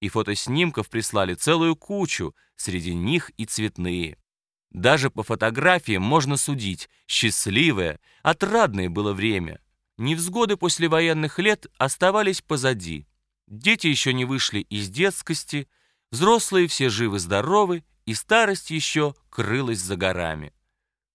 и фотоснимков прислали целую кучу, среди них и цветные. Даже по фотографиям можно судить, счастливое, отрадное было время. Невзгоды послевоенных лет оставались позади. Дети еще не вышли из детскости, взрослые все живы-здоровы, и старость еще крылась за горами.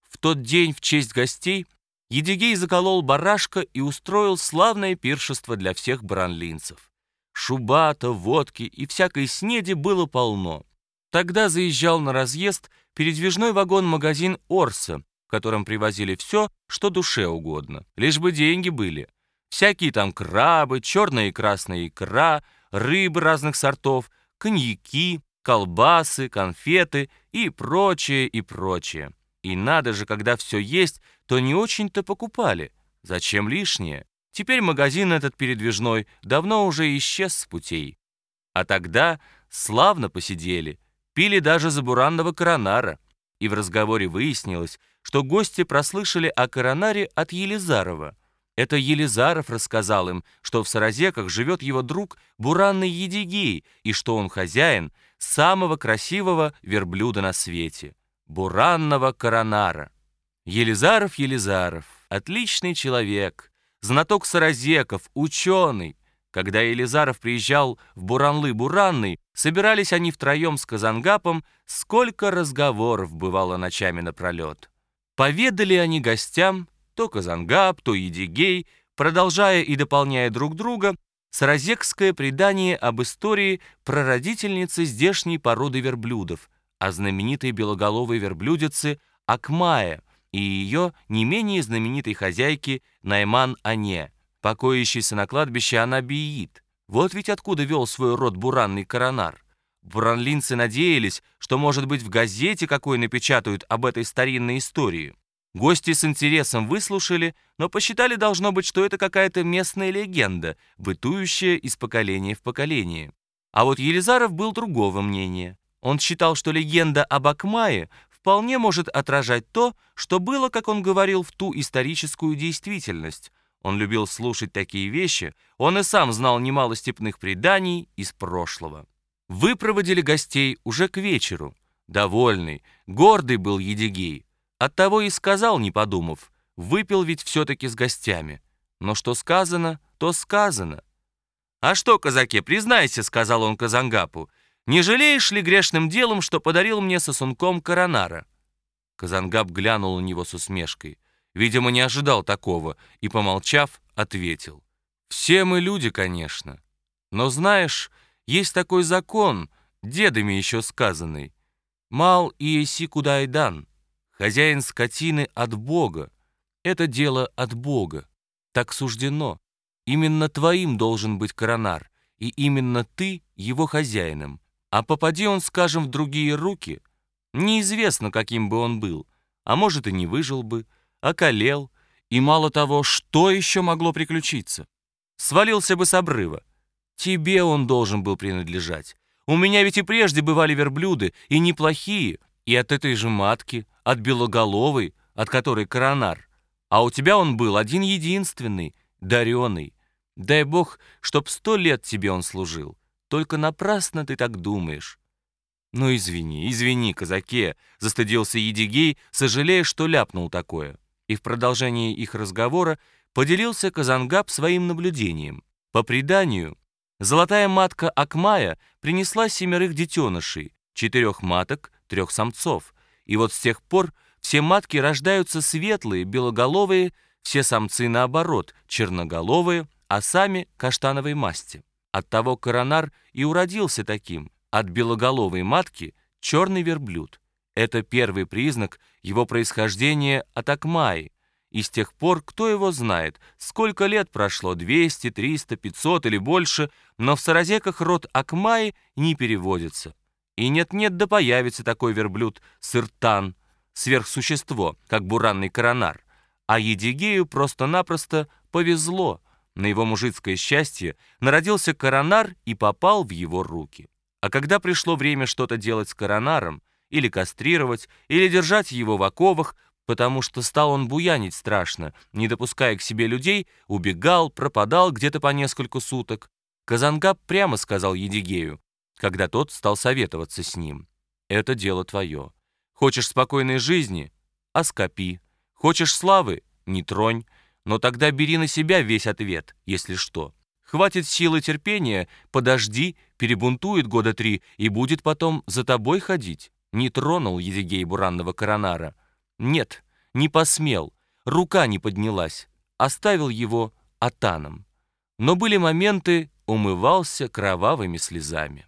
В тот день в честь гостей Едигей заколол барашка и устроил славное пиршество для всех бранлинцев. Шубата, водки и всякой снеди было полно. Тогда заезжал на разъезд передвижной вагон-магазин «Орса», в котором привозили все, что душе угодно, лишь бы деньги были. Всякие там крабы, черная и красная икра, рыбы разных сортов, коньяки, колбасы, конфеты и прочее, и прочее. И надо же, когда все есть, то не очень-то покупали. Зачем лишнее? Теперь магазин этот передвижной давно уже исчез с путей. А тогда славно посидели, пили даже забуранного коронара. И в разговоре выяснилось, что гости прослышали о коронаре от Елизарова. Это Елизаров рассказал им, что в Саразеках живет его друг Буранный Едигей, и что он хозяин самого красивого верблюда на свете буранного коронара. Елизаров Елизаров, отличный человек, знаток саразеков, ученый. Когда Елизаров приезжал в Буранлы-Буранный, собирались они втроем с Казангапом, сколько разговоров бывало ночами напролет. Поведали они гостям, то Казангап, то Едигей, продолжая и дополняя друг друга, саразекское предание об истории прародительницы здешней породы верблюдов – о знаменитой белоголовой верблюдице Акмае и ее не менее знаменитой хозяйке Найман-Ане, покоящейся на кладбище Анабиит. Вот ведь откуда вел свой род буранный коронар. Буранлинцы надеялись, что, может быть, в газете какой напечатают об этой старинной истории. Гости с интересом выслушали, но посчитали, должно быть, что это какая-то местная легенда, бытующая из поколения в поколение. А вот Елизаров был другого мнения. Он считал, что легенда об Акмае вполне может отражать то, что было, как он говорил, в ту историческую действительность. Он любил слушать такие вещи, он и сам знал немало степных преданий из прошлого. Выпроводили гостей уже к вечеру. Довольный, гордый был Едигей. Оттого и сказал, не подумав, выпил ведь все-таки с гостями. Но что сказано, то сказано. «А что, казаке, признайся», — сказал он Казангапу, — не жалеешь ли грешным делом, что подарил мне сосунком коронара?» Казангаб глянул на него с усмешкой. Видимо, не ожидал такого, и, помолчав, ответил. «Все мы люди, конечно. Но знаешь, есть такой закон, дедами еще сказанный. Мал и еси кудайдан. Хозяин скотины от Бога. Это дело от Бога. Так суждено. Именно твоим должен быть коронар, и именно ты его хозяином. А попади он, скажем, в другие руки, неизвестно, каким бы он был, а может и не выжил бы, околел, и мало того, что еще могло приключиться. Свалился бы с обрыва. Тебе он должен был принадлежать. У меня ведь и прежде бывали верблюды, и неплохие, и от этой же матки, от белоголовой, от которой коронар. А у тебя он был один-единственный, дареный. Дай бог, чтоб сто лет тебе он служил. Только напрасно ты так думаешь». «Ну, извини, извини, казаке», — застыдился Едигей, сожалея, что ляпнул такое. И в продолжении их разговора поделился Казангаб своим наблюдением. По преданию, золотая матка Акмая принесла семерых детенышей, четырех маток, трех самцов. И вот с тех пор все матки рождаются светлые, белоголовые, все самцы наоборот, черноголовые, а сами каштановой масти. Оттого коронар и уродился таким. От белоголовой матки черный верблюд. Это первый признак его происхождения от Акмаи. И с тех пор, кто его знает, сколько лет прошло, 200, 300, 500 или больше, но в Саразеках род Акмаи не переводится. И нет-нет, да появится такой верблюд, сыртан, сверхсущество, как буранный коронар. А Едигею просто-напросто повезло — на его мужицкое счастье народился коронар и попал в его руки. А когда пришло время что-то делать с коронаром, или кастрировать, или держать его в оковах, потому что стал он буянить страшно, не допуская к себе людей, убегал, пропадал где-то по несколько суток, Казангаб прямо сказал Едигею, когда тот стал советоваться с ним. «Это дело твое. Хочешь спокойной жизни? Оскопи. Хочешь славы? Не тронь. Но тогда бери на себя весь ответ, если что. Хватит силы терпения, подожди, перебунтует года три и будет потом за тобой ходить. Не тронул Едигей буранного коронара. Нет, не посмел, рука не поднялась. Оставил его атаном. Но были моменты, умывался кровавыми слезами.